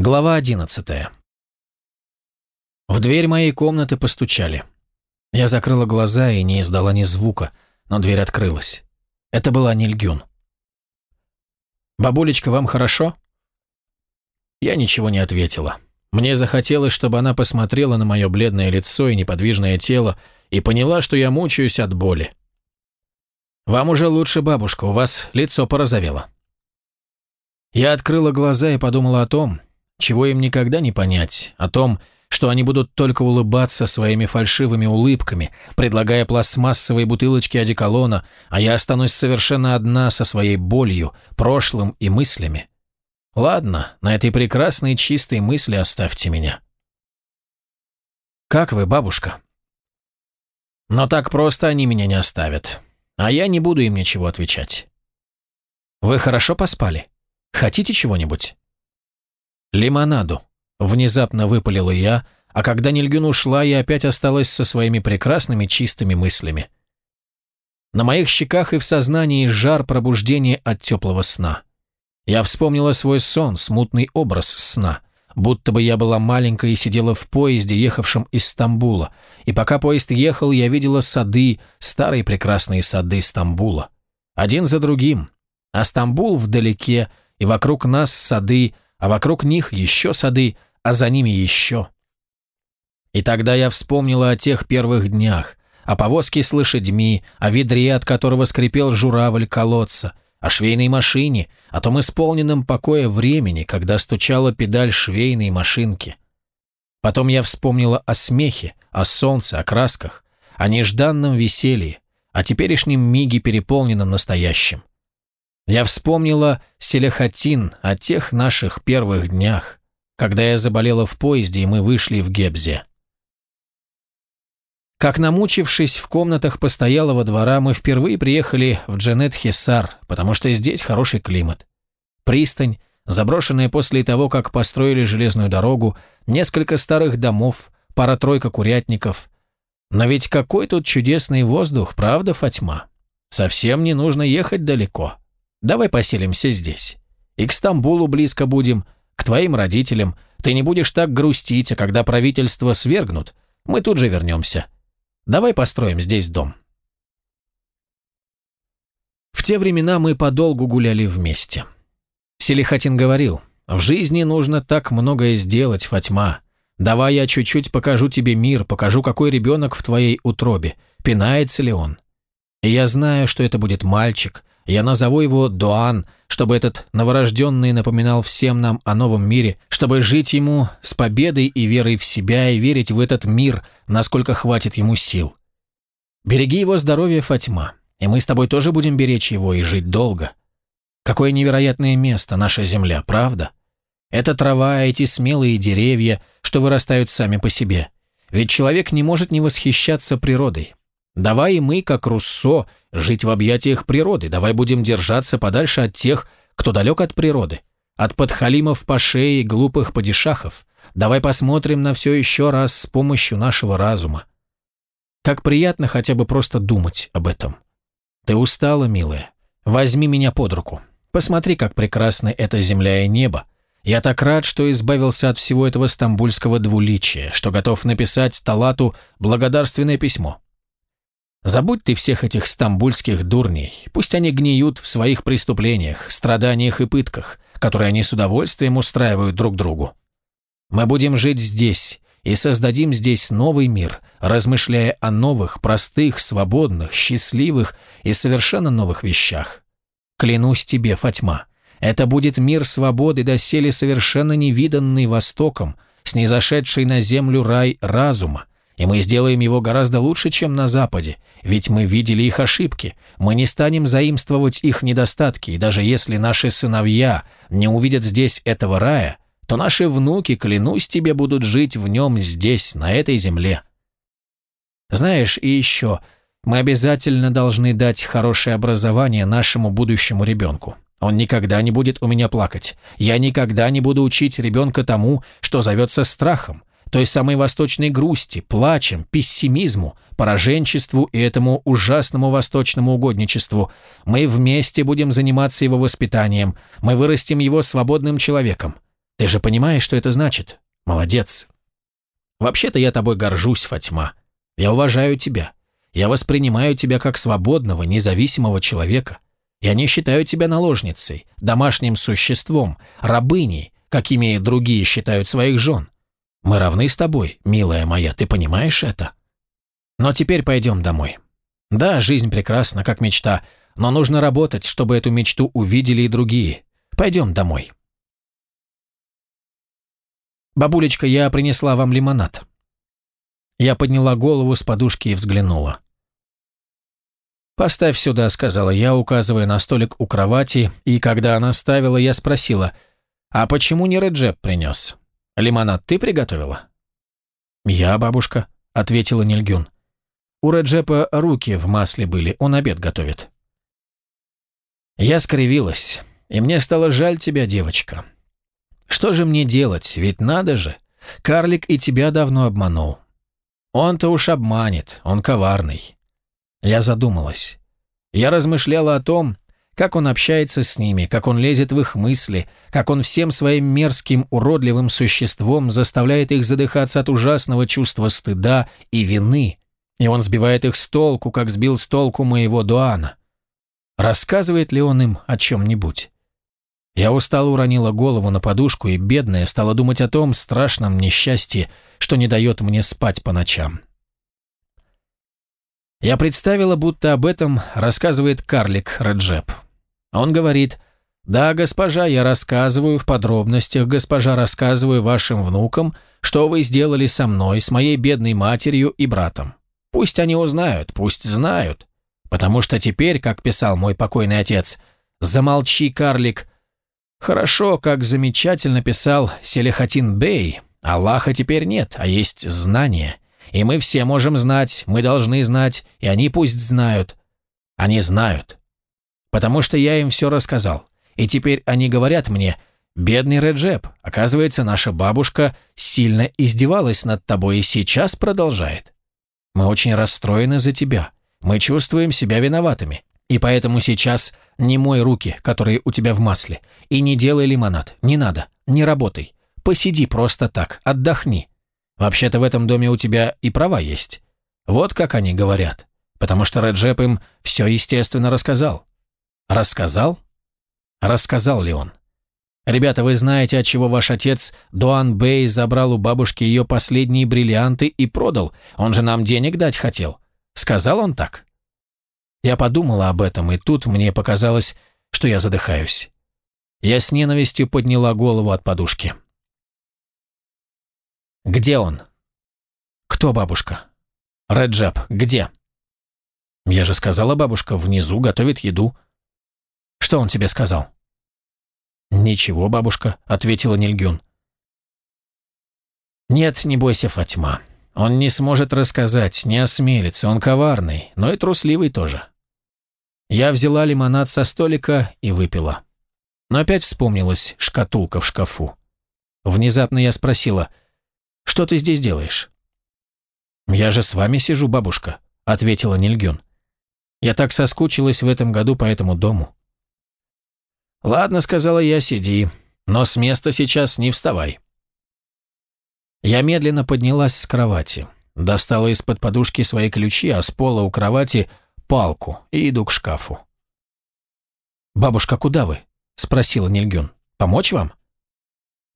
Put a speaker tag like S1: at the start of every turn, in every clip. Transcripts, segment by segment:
S1: Глава одиннадцатая. В дверь моей комнаты постучали. Я закрыла глаза и не издала ни звука, но дверь открылась. Это была Нильгюн. «Бабулечка, вам хорошо?» Я ничего не ответила. Мне захотелось, чтобы она посмотрела на мое бледное лицо и неподвижное тело и поняла, что я мучаюсь от боли. «Вам уже лучше, бабушка, у вас лицо порозовело». Я открыла глаза и подумала о том, чего им никогда не понять, о том, что они будут только улыбаться своими фальшивыми улыбками, предлагая пластмассовые бутылочки одеколона, а я останусь совершенно одна со своей болью, прошлым и мыслями. Ладно, на этой прекрасной чистой мысли оставьте меня. «Как вы, бабушка?» «Но так просто они меня не оставят, а я не буду им ничего отвечать». «Вы хорошо поспали? Хотите чего-нибудь?» «Лимонаду», — внезапно выпалила я, а когда Нильгюн ушла, я опять осталась со своими прекрасными чистыми мыслями. На моих щеках и в сознании жар пробуждения от теплого сна. Я вспомнила свой сон, смутный образ сна, будто бы я была маленькая и сидела в поезде, ехавшем из Стамбула, и пока поезд ехал, я видела сады, старые прекрасные сады Стамбула. Один за другим, а Стамбул вдалеке, и вокруг нас сады, а вокруг них еще сады, а за ними еще. И тогда я вспомнила о тех первых днях, о повозке с лошадьми, о ведре, от которого скрипел журавль колодца, о швейной машине, о том исполненном покое времени, когда стучала педаль швейной машинки. Потом я вспомнила о смехе, о солнце, о красках, о нежданном веселье, о теперешнем миге, переполненном настоящим. Я вспомнила Селехатин о тех наших первых днях, когда я заболела в поезде, и мы вышли в Гебзе. Как намучившись в комнатах постоялого двора, мы впервые приехали в Джанет-Хисар, потому что здесь хороший климат. Пристань, заброшенная после того, как построили железную дорогу, несколько старых домов, пара-тройка курятников. Но ведь какой тут чудесный воздух, правда, Фатьма? Совсем не нужно ехать далеко. Давай поселимся здесь. И к Стамбулу близко будем, к твоим родителям. Ты не будешь так грустить, а когда правительство свергнут, мы тут же вернемся. Давай построим здесь дом». В те времена мы подолгу гуляли вместе. Селихатин говорил, «В жизни нужно так многое сделать, Фатьма. Давай я чуть-чуть покажу тебе мир, покажу, какой ребенок в твоей утробе, пинается ли он. И я знаю, что это будет мальчик, я назову его Дуан, чтобы этот новорожденный напоминал всем нам о новом мире, чтобы жить ему с победой и верой в себя и верить в этот мир, насколько хватит ему сил. Береги его здоровье, Фатьма, и мы с тобой тоже будем беречь его и жить долго. Какое невероятное место наша земля, правда? Это трава, эти смелые деревья, что вырастают сами по себе. Ведь человек не может не восхищаться природой. Давай и мы, как Руссо, жить в объятиях природы, давай будем держаться подальше от тех, кто далек от природы, от подхалимов по шее и глупых падишахов. Давай посмотрим на все еще раз с помощью нашего разума. Как приятно хотя бы просто думать об этом. Ты устала, милая? Возьми меня под руку. Посмотри, как прекрасны эта земля и небо. Я так рад, что избавился от всего этого стамбульского двуличия, что готов написать Талату благодарственное письмо. Забудь ты всех этих стамбульских дурней, пусть они гниют в своих преступлениях, страданиях и пытках, которые они с удовольствием устраивают друг другу. Мы будем жить здесь и создадим здесь новый мир, размышляя о новых, простых, свободных, счастливых и совершенно новых вещах. Клянусь тебе, Фатьма, это будет мир свободы, доселе совершенно невиданный Востоком, снизошедший на землю рай разума, и мы сделаем его гораздо лучше, чем на Западе, ведь мы видели их ошибки, мы не станем заимствовать их недостатки, и даже если наши сыновья не увидят здесь этого рая, то наши внуки, клянусь тебе, будут жить в нем здесь, на этой земле. Знаешь, и еще, мы обязательно должны дать хорошее образование нашему будущему ребенку. Он никогда не будет у меня плакать. Я никогда не буду учить ребенка тому, что зовется страхом, той самой восточной грусти, плачем, пессимизму, пораженчеству и этому ужасному восточному угодничеству. Мы вместе будем заниматься его воспитанием, мы вырастим его свободным человеком. Ты же понимаешь, что это значит? Молодец. Вообще-то я тобой горжусь, Фатьма. Я уважаю тебя. Я воспринимаю тебя как свободного, независимого человека. Я не считаю тебя наложницей, домашним существом, рабыней, какими другие считают своих жен. Мы равны с тобой, милая моя, ты понимаешь это? Но теперь пойдем домой. Да, жизнь прекрасна, как мечта, но нужно работать, чтобы эту мечту увидели и другие. Пойдем домой. «Бабулечка, я принесла вам лимонад». Я подняла голову с подушки и взглянула. «Поставь сюда», — сказала я, указывая на столик у кровати, и когда она ставила, я спросила, «А почему не Реджеп принес? Лимонад ты приготовила?» «Я, бабушка», — ответила Нильгюн. «У Реджепа руки в масле были, он обед готовит». Я скривилась, и мне стало жаль тебя, девочка. Что же мне делать? Ведь надо же. Карлик и тебя давно обманул. Он-то уж обманет, он коварный. Я задумалась. Я размышляла о том, как он общается с ними, как он лезет в их мысли, как он всем своим мерзким, уродливым существом заставляет их задыхаться от ужасного чувства стыда и вины, и он сбивает их с толку, как сбил с толку моего Дуана. Рассказывает ли он им о чем-нибудь? Я устало уронила голову на подушку и, бедная, стала думать о том страшном несчастье, что не дает мне спать по ночам. Я представила, будто об этом рассказывает карлик Реджеп. Он говорит, «Да, госпожа, я рассказываю в подробностях, госпожа, рассказываю вашим внукам, что вы сделали со мной, с моей бедной матерью и братом. Пусть они узнают, пусть знают. Потому что теперь, как писал мой покойный отец, «Замолчи, карлик, Хорошо, как замечательно писал Селихатин Бей, Аллаха теперь нет, а есть знание. И мы все можем знать, мы должны знать, и они пусть знают. Они знают. Потому что я им все рассказал. И теперь они говорят мне, «Бедный Реджеп, оказывается, наша бабушка сильно издевалась над тобой и сейчас продолжает. Мы очень расстроены за тебя. Мы чувствуем себя виноватыми. И поэтому сейчас не мой руки, которые у тебя в масле, и не делай лимонад, не надо, не работай. Посиди просто так, отдохни. Вообще-то в этом доме у тебя и права есть. Вот как они говорят. Потому что Реджеп им все естественно рассказал. Рассказал? Рассказал ли он? Ребята, вы знаете, от чего ваш отец Дуан Бэй забрал у бабушки ее последние бриллианты и продал? Он же нам денег дать хотел. Сказал он так? Я подумала об этом, и тут мне показалось, что я задыхаюсь. Я с ненавистью подняла голову от подушки. «Где он?» «Кто бабушка?» «Реджаб, где?» «Я же сказала, бабушка, внизу готовит еду». «Что он тебе сказал?» «Ничего, бабушка», — ответила Нильгюн. «Нет, не бойся, Фатьма. Он не сможет рассказать, не осмелится, он коварный, но и трусливый тоже. Я взяла лимонад со столика и выпила. Но опять вспомнилась шкатулка в шкафу. Внезапно я спросила, «Что ты здесь делаешь?» «Я же с вами сижу, бабушка», — ответила Нильгюн. «Я так соскучилась в этом году по этому дому». «Ладно», — сказала я, — «сиди, но с места сейчас не вставай». Я медленно поднялась с кровати, достала из-под подушки свои ключи, а с пола у кровати палку и иду к шкафу. «Бабушка, куда вы?» – спросила Нильгюн. «Помочь вам?»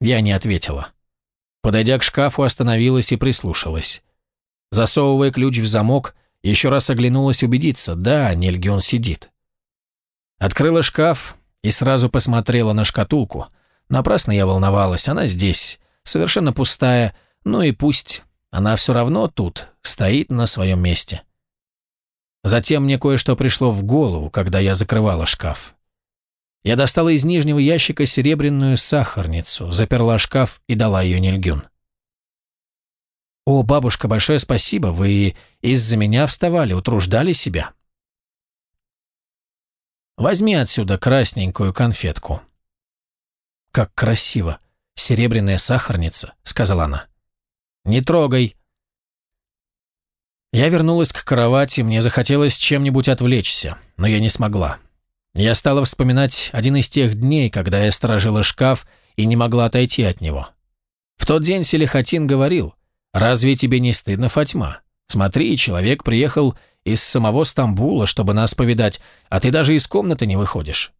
S1: Я не ответила. Подойдя к шкафу, остановилась и прислушалась. Засовывая ключ в замок, еще раз оглянулась убедиться, да, Нильгюн сидит. Открыла шкаф и сразу посмотрела на шкатулку. Напрасно я волновалась, она здесь, совершенно пустая, ну и пусть, она все равно тут, стоит на своем месте. Затем мне кое-что пришло в голову, когда я закрывала шкаф. Я достала из нижнего ящика серебряную сахарницу, заперла шкаф и дала ее Нильгюн. «О, бабушка, большое спасибо, вы из-за меня вставали, утруждали себя». «Возьми отсюда красненькую конфетку». «Как красиво! Серебряная сахарница», — сказала она. «Не трогай». Я вернулась к кровати, мне захотелось чем-нибудь отвлечься, но я не смогла. Я стала вспоминать один из тех дней, когда я сторожила шкаф и не могла отойти от него. В тот день Селихатин говорил, «Разве тебе не стыдно, Фатьма? Смотри, человек приехал из самого Стамбула, чтобы нас повидать, а ты даже из комнаты не выходишь.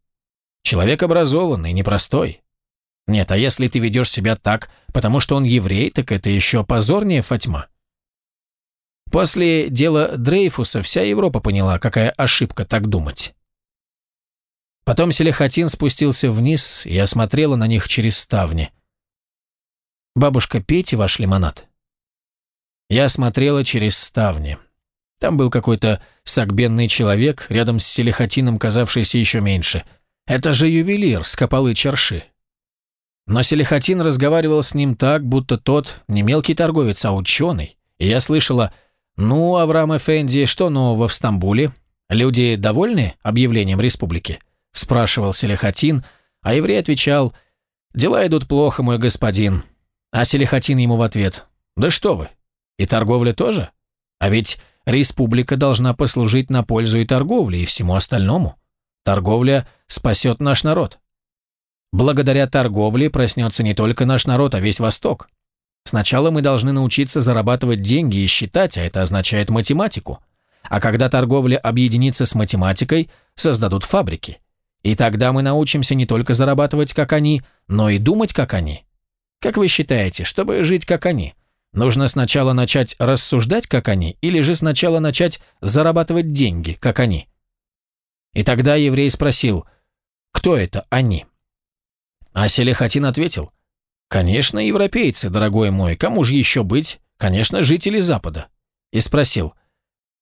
S1: Человек образованный, непростой. Нет, а если ты ведешь себя так, потому что он еврей, так это еще позорнее, Фатьма». После дела Дрейфуса вся Европа поняла, какая ошибка так думать. Потом Селихатин спустился вниз и осмотрела на них через ставни. «Бабушка, пейте ваш лимонад». Я смотрела через ставни. Там был какой-то сагбенный человек, рядом с Селихатином, казавшийся еще меньше. Это же ювелир с копалы чарши. Но Селихатин разговаривал с ним так, будто тот не мелкий торговец, а ученый. И я слышала, «Ну, Авраам Эфенди, что нового в Стамбуле? Люди довольны объявлением республики?» – спрашивал Селихатин, а еврей отвечал, «Дела идут плохо, мой господин». А Селихатин ему в ответ, «Да что вы, и торговля тоже? А ведь республика должна послужить на пользу и торговле, и всему остальному. Торговля спасет наш народ. Благодаря торговле проснется не только наш народ, а весь Восток. Сначала мы должны научиться зарабатывать деньги и считать, а это означает математику. А когда торговля объединится с математикой, создадут фабрики. И тогда мы научимся не только зарабатывать, как они, но и думать, как они. Как вы считаете, чтобы жить, как они, нужно сначала начать рассуждать, как они, или же сначала начать зарабатывать деньги, как они? И тогда еврей спросил, кто это они? А Селихатин ответил, конечно, европейцы, дорогой мой, кому же еще быть? Конечно, жители Запада. И спросил,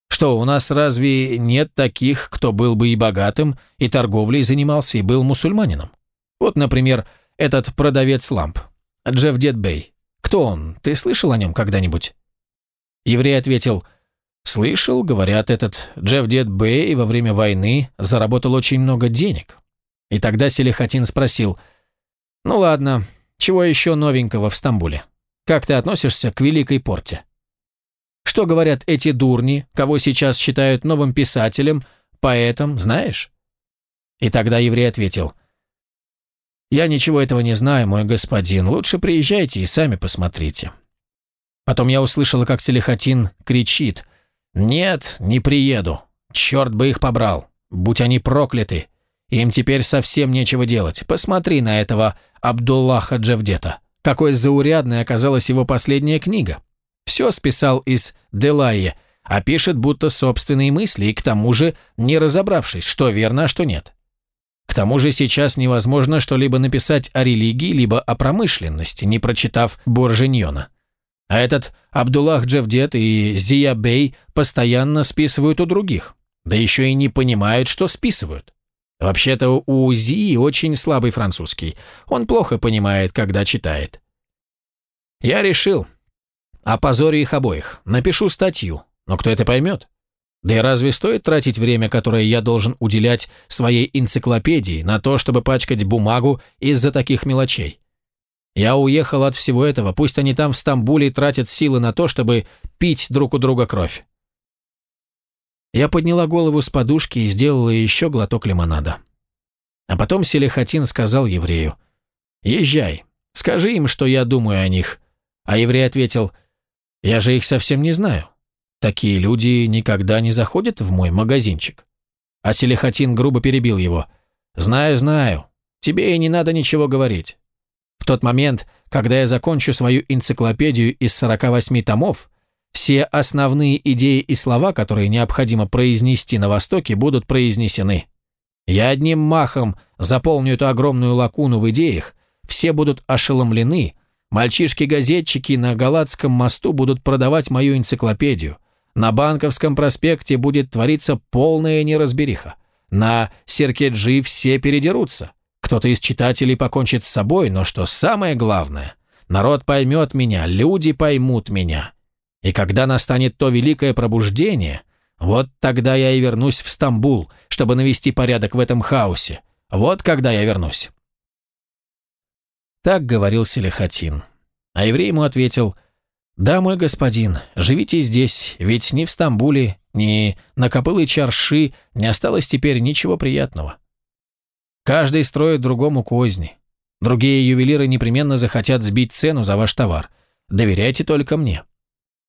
S1: что, у нас разве нет таких, кто был бы и богатым, и торговлей занимался, и был мусульманином? Вот, например, этот продавец ламп, Джефф Дедбей. Кто он? Ты слышал о нем когда-нибудь?» Еврей ответил, «Слышал, говорят, этот Джефф Дедбей во время войны заработал очень много денег». И тогда Селихатин спросил, «Ну ладно, чего еще новенького в Стамбуле? Как ты относишься к Великой Порте?» Что говорят эти дурни, кого сейчас считают новым писателем, поэтом, знаешь?» И тогда еврей ответил, «Я ничего этого не знаю, мой господин, лучше приезжайте и сами посмотрите». Потом я услышала, как Селихатин кричит, «Нет, не приеду, черт бы их побрал, будь они прокляты, им теперь совсем нечего делать, посмотри на этого Абдуллаха Джавдета, какой заурядной оказалась его последняя книга» все списал из Делайе, а пишет будто собственные мысли и к тому же не разобравшись, что верно, а что нет. К тому же сейчас невозможно что-либо написать о религии, либо о промышленности, не прочитав Боржиньона. А этот Абдуллах Джавдет и Зия Бей постоянно списывают у других, да еще и не понимают, что списывают. Вообще-то у Зии очень слабый французский, он плохо понимает, когда читает. Я решил, Опозорю их обоих. Напишу статью. Но кто это поймет? Да и разве стоит тратить время, которое я должен уделять своей энциклопедии, на то, чтобы пачкать бумагу из-за таких мелочей? Я уехал от всего этого, пусть они там в Стамбуле тратят силы на то, чтобы пить друг у друга кровь. Я подняла голову с подушки и сделала еще глоток лимонада. А потом Селихатин сказал еврею, «Езжай, скажи им, что я думаю о них». А еврей ответил, я же их совсем не знаю. Такие люди никогда не заходят в мой магазинчик. А Селихатин грубо перебил его. «Знаю, знаю. Тебе и не надо ничего говорить. В тот момент, когда я закончу свою энциклопедию из 48 томов, все основные идеи и слова, которые необходимо произнести на Востоке, будут произнесены. Я одним махом заполню эту огромную лакуну в идеях, все будут ошеломлены, Мальчишки-газетчики на Галатском мосту будут продавать мою энциклопедию. На Банковском проспекте будет твориться полная неразбериха. На Серкеджи все передерутся. Кто-то из читателей покончит с собой, но что самое главное, народ поймет меня, люди поймут меня. И когда настанет то великое пробуждение, вот тогда я и вернусь в Стамбул, чтобы навести порядок в этом хаосе. Вот когда я вернусь. Так говорил Селихатин. А еврей ему ответил, «Да, мой господин, живите здесь, ведь ни в Стамбуле, ни на Копылы Чарши не осталось теперь ничего приятного. Каждый строит другому козни. Другие ювелиры непременно захотят сбить цену за ваш товар. Доверяйте только мне.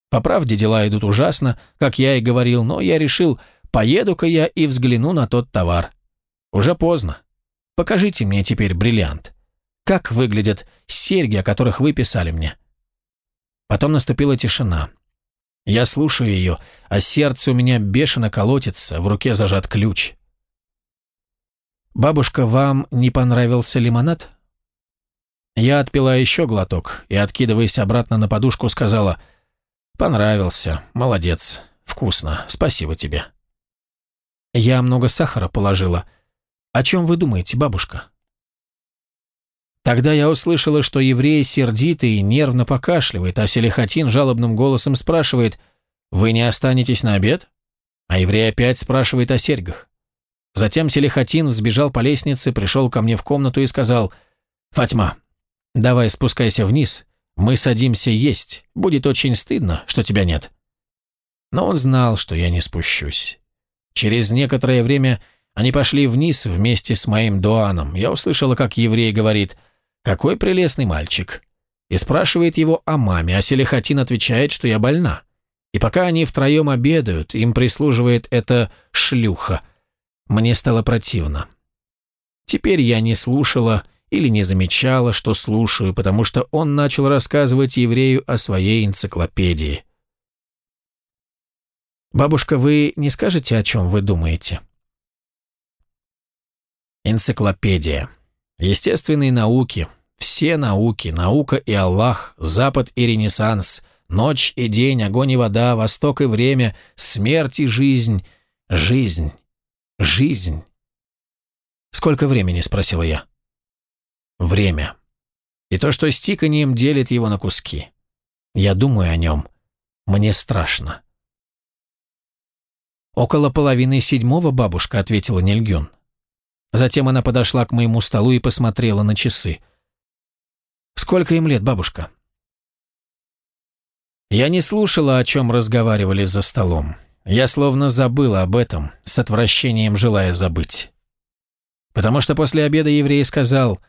S1: По правде дела идут ужасно, как я и говорил, но я решил, поеду-ка я и взгляну на тот товар. Уже поздно. Покажите мне теперь бриллиант. Как выглядят серьги, о которых вы писали мне?» Потом наступила тишина. Я слушаю ее, а сердце у меня бешено колотится, в руке зажат ключ. «Бабушка, вам не понравился лимонад?» Я отпила еще глоток и, откидываясь обратно на подушку, сказала «Понравился, молодец, вкусно, спасибо тебе». Я много сахара положила. О чем вы думаете, бабушка? Тогда я услышала, что еврей сердитый и нервно покашливает, а Селихатин жалобным голосом спрашивает «Вы не останетесь на обед?» А еврей опять спрашивает о серьгах. Затем Селихатин взбежал по лестнице, пришел ко мне в комнату и сказал «Фатьма, давай спускайся вниз, мы садимся есть, будет очень стыдно, что тебя нет». Но он знал, что я не спущусь. Через некоторое время они пошли вниз вместе с моим Дуаном. Я услышала, как еврей говорит – какой прелестный мальчик. И спрашивает его о маме, а Селихатин отвечает, что я больна. И пока они втроем обедают, им прислуживает эта шлюха. Мне стало противно. Теперь я не слушала или не замечала, что слушаю, потому что он начал рассказывать еврею о своей энциклопедии. «Бабушка, вы не скажете, о чем вы думаете?» Энциклопедия. Естественные науки, все науки, наука и Аллах, Запад и Ренессанс, ночь и день, огонь и вода, восток и время, смерть и жизнь, жизнь, жизнь. «Сколько времени?» – спросила я. «Время. И то, что с тиканием делит его на куски. Я думаю о нем. Мне страшно». «Около половины седьмого, бабушка», – ответила Нильгюн. Затем она подошла к моему столу и посмотрела на часы. «Сколько им лет, бабушка?» Я не слушала, о чем разговаривали за столом. Я словно забыла об этом, с отвращением желая забыть. Потому что после обеда еврей сказал,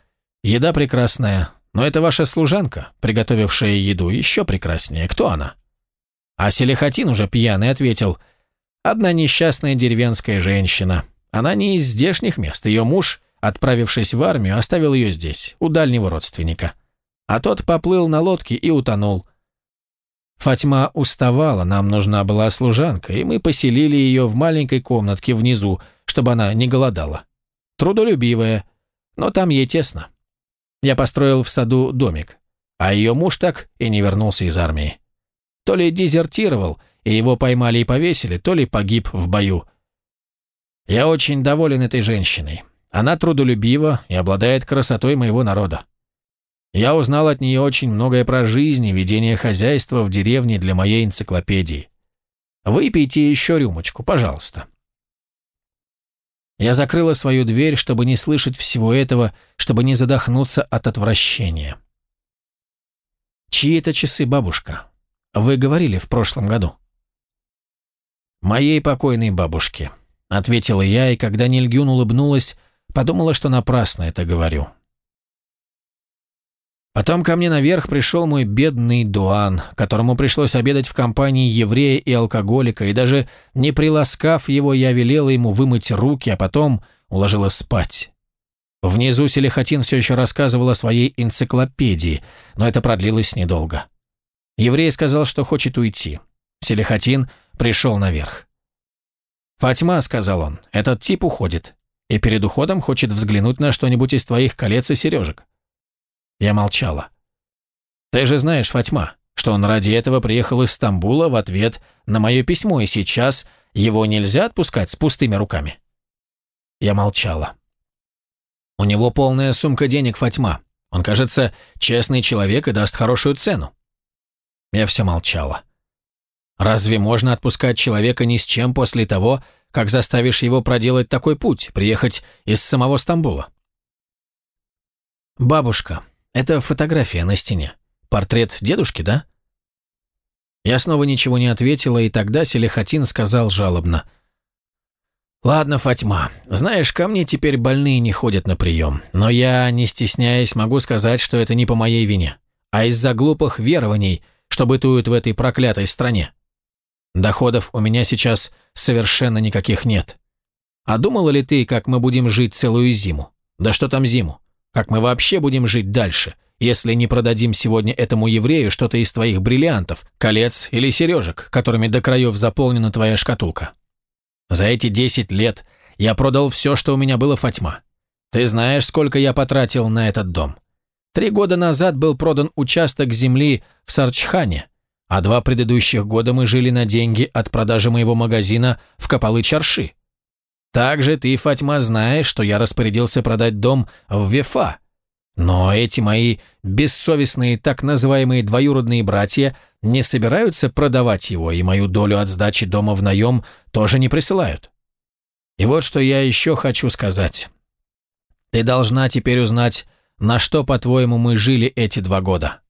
S1: «Еда прекрасная, но это ваша служанка, приготовившая еду, еще прекраснее. Кто она?» А Селихатин уже пьяный ответил, «Одна несчастная деревенская женщина, она не из здешних мест. Ее муж, отправившись в армию, оставил ее здесь, у дальнего родственника. А тот поплыл на лодке и утонул. Фатьма уставала, нам нужна была служанка, и мы поселили ее в маленькой комнатке внизу, чтобы она не голодала. Трудолюбивая, но там ей тесно. Я построил в саду домик, а ее муж так и не вернулся из армии. То ли дезертировал, и его поймали и повесили, то ли погиб в бою, я очень доволен этой женщиной. Она трудолюбива и обладает красотой моего народа. Я узнал от нее очень многое про жизнь и ведение хозяйства в деревне для моей энциклопедии. Выпейте еще рюмочку, пожалуйста. Я закрыла свою дверь, чтобы не слышать всего этого, чтобы не задохнуться от отвращения. Чьи это часы, бабушка? Вы говорили в прошлом году. Моей покойной бабушке. Ответила я, и когда Нильгюн улыбнулась, подумала, что напрасно это говорю. Потом ко мне наверх пришел мой бедный Дуан, которому пришлось обедать в компании еврея и алкоголика, и даже не приласкав его, я велела ему вымыть руки, а потом уложила спать. Внизу Селихатин все еще рассказывал о своей энциклопедии, но это продлилось недолго. Еврей сказал, что хочет уйти. Селихатин пришел наверх. «Фатьма», — сказал он, — «этот тип уходит, и перед уходом хочет взглянуть на что-нибудь из твоих колец и сережек». Я молчала. «Ты же знаешь, Фатьма, что он ради этого приехал из Стамбула в ответ на мое письмо, и сейчас его нельзя отпускать с пустыми руками». Я молчала. «У него полная сумка денег, Фатьма. Он, кажется, честный человек и даст хорошую цену». Я все молчала. Разве можно отпускать человека ни с чем после того, как заставишь его проделать такой путь, приехать из самого Стамбула? Бабушка, это фотография на стене. Портрет дедушки, да? Я снова ничего не ответила, и тогда Селихатин сказал жалобно. «Ладно, Фатьма, знаешь, ко мне теперь больные не ходят на прием, но я, не стесняясь, могу сказать, что это не по моей вине, а из-за глупых верований, что бытуют в этой проклятой стране. Доходов у меня сейчас совершенно никаких нет. А думала ли ты, как мы будем жить целую зиму? Да что там зиму? Как мы вообще будем жить дальше, если не продадим сегодня этому еврею что-то из твоих бриллиантов, колец или сережек, которыми до краев заполнена твоя шкатулка?» За эти десять лет я продал все, что у меня было, Фатьма. Ты знаешь, сколько я потратил на этот дом. Три года назад был продан участок земли в Сарчхане, а два предыдущих года мы жили на деньги от продажи моего магазина в Капалы-Чарши. Также ты, Фатьма, знаешь, что я распорядился продать дом в Вефа. Но эти мои бессовестные так называемые двоюродные братья не собираются продавать его, и мою долю от сдачи дома в наем тоже не присылают. И вот что я еще хочу сказать. Ты должна теперь узнать, на что, по-твоему, мы жили эти два года.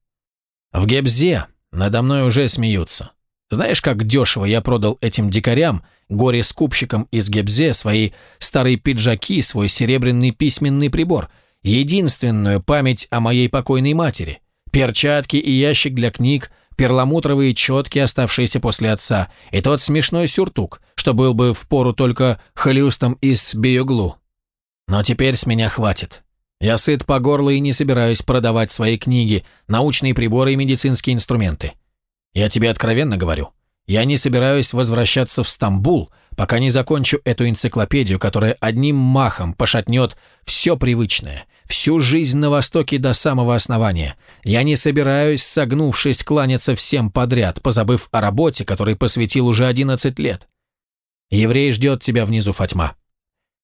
S1: В Гебзе надо мной уже смеются. Знаешь, как дешево я продал этим дикарям, горе-скупщикам из Гебзе, свои старые пиджаки, свой серебряный письменный прибор, единственную память о моей покойной матери, перчатки и ящик для книг, перламутровые четки, оставшиеся после отца, и тот смешной сюртук, что был бы в пору только холюстом из биоглу. Но теперь с меня хватит. Я сыт по горло и не собираюсь продавать свои книги, научные приборы и медицинские инструменты. Я тебе откровенно говорю. Я не собираюсь возвращаться в Стамбул, пока не закончу эту энциклопедию, которая одним махом пошатнет все привычное, всю жизнь на Востоке до самого основания. Я не собираюсь, согнувшись, кланяться всем подряд, позабыв о работе, которой посвятил уже 11 лет. Еврей ждет тебя внизу, Фатьма.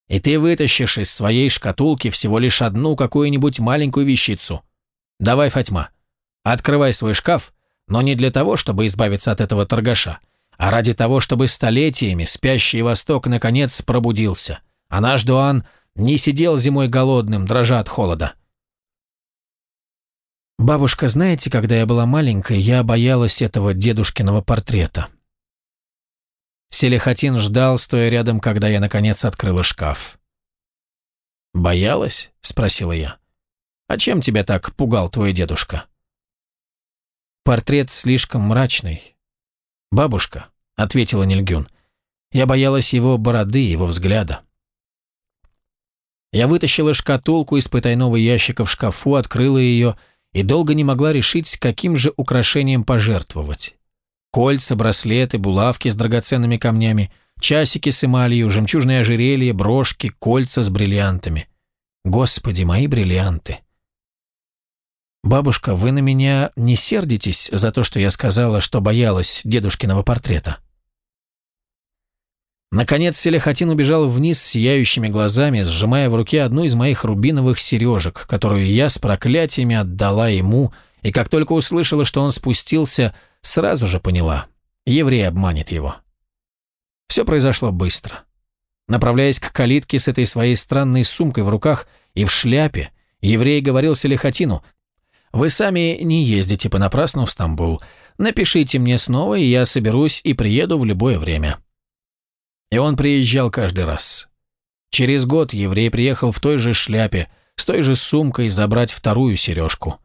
S1: И ты вытащишь из своей шкатулки всего лишь одну какую-нибудь маленькую вещицу. Давай, Фатьма, открывай свой шкаф, но не для того, чтобы избавиться от этого торгаша, а ради того, чтобы столетиями спящий Восток наконец пробудился, а наш Дуан не сидел зимой голодным, дрожа от холода. Бабушка, знаете, когда я была маленькой, я боялась этого дедушкиного портрета. Селихатин ждал, стоя рядом, когда я, наконец, открыла шкаф. «Боялась?» – спросила я. «А чем тебя так пугал твой дедушка?» Портрет слишком мрачный. «Бабушка», — ответила Нильгюн, — «я боялась его бороды, его взгляда». Я вытащила шкатулку из потайного ящика в шкафу, открыла ее и долго не могла решить, каким же украшением пожертвовать. Кольца, браслеты, булавки с драгоценными камнями, часики с эмалью, жемчужные ожерелья, брошки, кольца с бриллиантами. Господи, мои бриллианты! «Бабушка, вы на меня не сердитесь за то, что я сказала, что боялась дедушкиного портрета?» Наконец Селихатин убежал вниз с сияющими глазами, сжимая в руке одну из моих рубиновых сережек, которую я с проклятиями отдала ему, и как только услышала, что он спустился, сразу же поняла. Еврей обманет его. Все произошло быстро. Направляясь к калитке с этой своей странной сумкой в руках и в шляпе, еврей говорил Селихатину, вы сами не ездите понапрасну в Стамбул. Напишите мне снова, и я соберусь и приеду в любое время». И он приезжал каждый раз. Через год еврей приехал в той же шляпе, с той же сумкой забрать вторую сережку.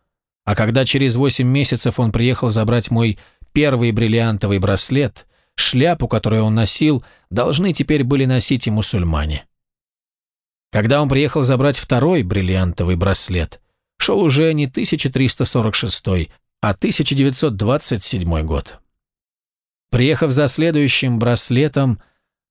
S1: А когда через восемь месяцев он приехал забрать мой первый бриллиантовый браслет, шляпу, которую он носил, должны теперь были носить и мусульмане. Когда он приехал забрать второй бриллиантовый браслет, шел уже не 1346, а 1927 год. Приехав за следующим браслетом,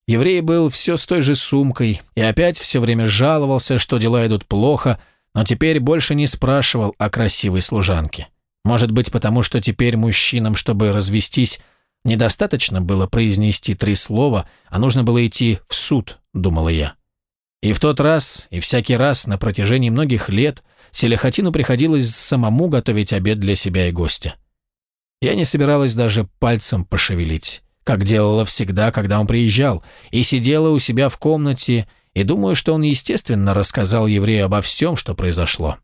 S1: еврей был все с той же сумкой и опять все время жаловался, что дела идут плохо, но теперь больше не спрашивал о красивой служанке. Может быть, потому что теперь мужчинам, чтобы развестись, недостаточно было произнести три слова, а нужно было идти в суд, думала я. И в тот раз, и всякий раз на протяжении многих лет Селихатину приходилось самому готовить обед для себя и гостя. Я не собиралась даже пальцем пошевелить, как делала всегда, когда он приезжал, и сидела у себя в комнате, и думаю, что он, естественно, рассказал еврею обо всем, что произошло.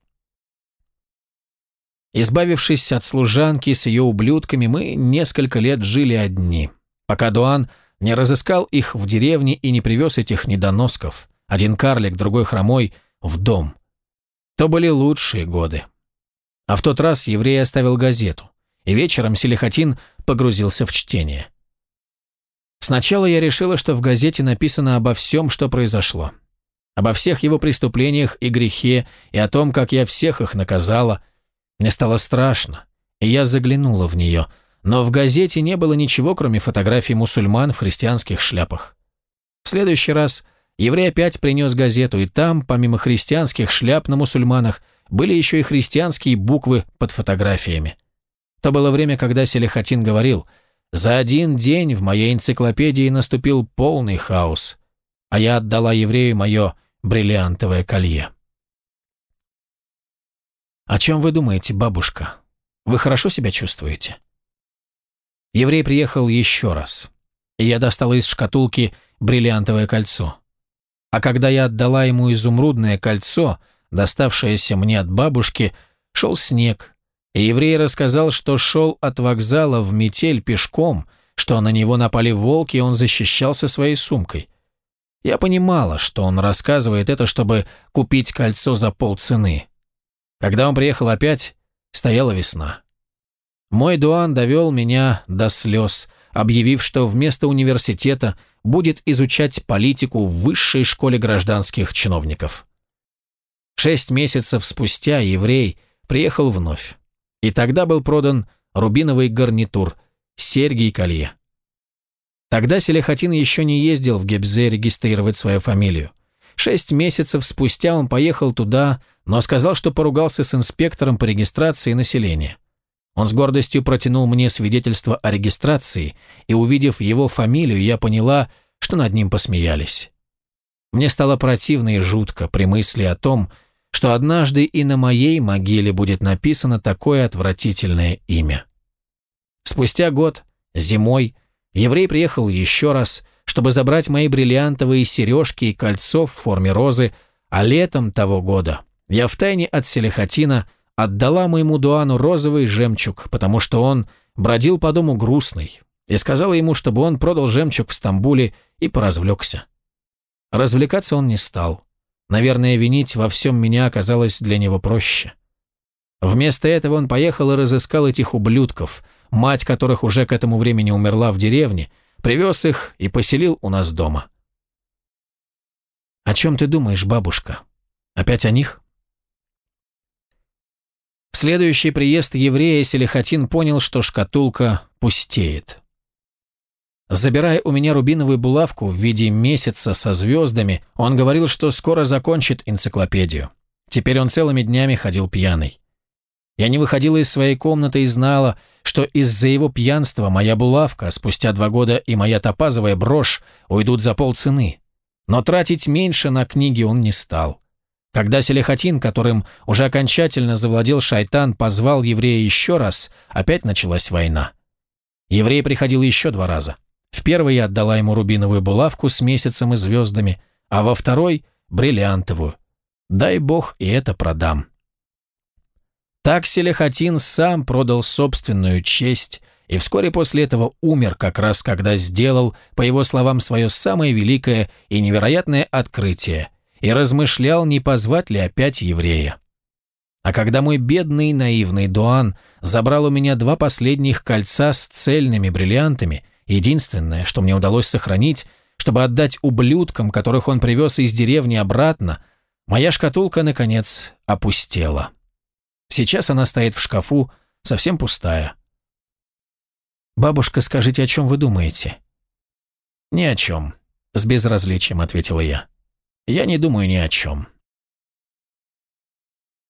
S1: Избавившись от служанки с ее ублюдками, мы несколько лет жили одни, пока Дуан не разыскал их в деревне и не привез этих недоносков, один карлик, другой хромой, в дом. То были лучшие годы. А в тот раз еврей оставил газету, и вечером Селихатин погрузился в чтение. Сначала я решила, что в газете написано обо всем, что произошло. Обо всех его преступлениях и грехе, и о том, как я всех их наказала. Мне стало страшно, и я заглянула в нее, но в газете не было ничего, кроме фотографий мусульман в христианских шляпах. В следующий раз еврей опять принес газету, и там, помимо христианских шляп на мусульманах, были еще и христианские буквы под фотографиями. То было время, когда Селихатин говорил – за один день в моей энциклопедии наступил полный хаос, а я отдала еврею мое бриллиантовое колье. «О чем вы думаете, бабушка? Вы хорошо себя чувствуете?» Еврей приехал еще раз, и я достала из шкатулки бриллиантовое кольцо. А когда я отдала ему изумрудное кольцо, доставшееся мне от бабушки, шел снег, еврей рассказал, что шел от вокзала в метель пешком, что на него напали волки, и он защищался своей сумкой. Я понимала, что он рассказывает это, чтобы купить кольцо за полцены. Когда он приехал опять, стояла весна. Мой Дуан довел меня до слез, объявив, что вместо университета будет изучать политику в высшей школе гражданских чиновников. Шесть месяцев спустя еврей приехал вновь. И тогда был продан рубиновый гарнитур, серьги и колье. Тогда Селихатин еще не ездил в Гебзе регистрировать свою фамилию. Шесть месяцев спустя он поехал туда, но сказал, что поругался с инспектором по регистрации населения. Он с гордостью протянул мне свидетельство о регистрации, и, увидев его фамилию, я поняла, что над ним посмеялись. Мне стало противно и жутко при мысли о том, что однажды и на моей могиле будет написано такое отвратительное имя. Спустя год, зимой, еврей приехал еще раз, чтобы забрать мои бриллиантовые сережки и кольцо в форме розы, а летом того года я втайне от Селихатина отдала моему Дуану розовый жемчуг, потому что он бродил по дому грустный, и сказала ему, чтобы он продал жемчуг в Стамбуле и поразвлекся. Развлекаться он не стал. Наверное, винить во всем меня оказалось для него проще. Вместо этого он поехал и разыскал этих ублюдков, мать которых уже к этому времени умерла в деревне, привез их и поселил у нас дома. «О чем ты думаешь, бабушка? Опять о них?» В следующий приезд еврея Селихатин понял, что шкатулка пустеет. Забирая у меня рубиновую булавку в виде месяца со звездами, он говорил, что скоро закончит энциклопедию. Теперь он целыми днями ходил пьяный. Я не выходила из своей комнаты и знала, что из-за его пьянства моя булавка, спустя два года и моя топазовая брошь уйдут за полцены. Но тратить меньше на книги он не стал. Когда Селихатин, которым уже окончательно завладел шайтан, позвал еврея еще раз, опять началась война. Еврей приходил еще два раза. Первой я отдала ему рубиновую булавку с месяцем и звездами, а во второй – бриллиантовую. Дай бог, и это продам. Так Селихатин сам продал собственную честь и вскоре после этого умер, как раз когда сделал, по его словам, свое самое великое и невероятное открытие и размышлял, не позвать ли опять еврея. А когда мой бедный наивный Дуан забрал у меня два последних кольца с цельными бриллиантами, Единственное, что мне удалось сохранить, чтобы отдать ублюдкам, которых он привез из деревни обратно, моя шкатулка, наконец, опустела. Сейчас она стоит в шкафу, совсем пустая. «Бабушка, скажите, о чем вы думаете?» «Ни о чем», — с безразличием ответила я. «Я не думаю ни о чем.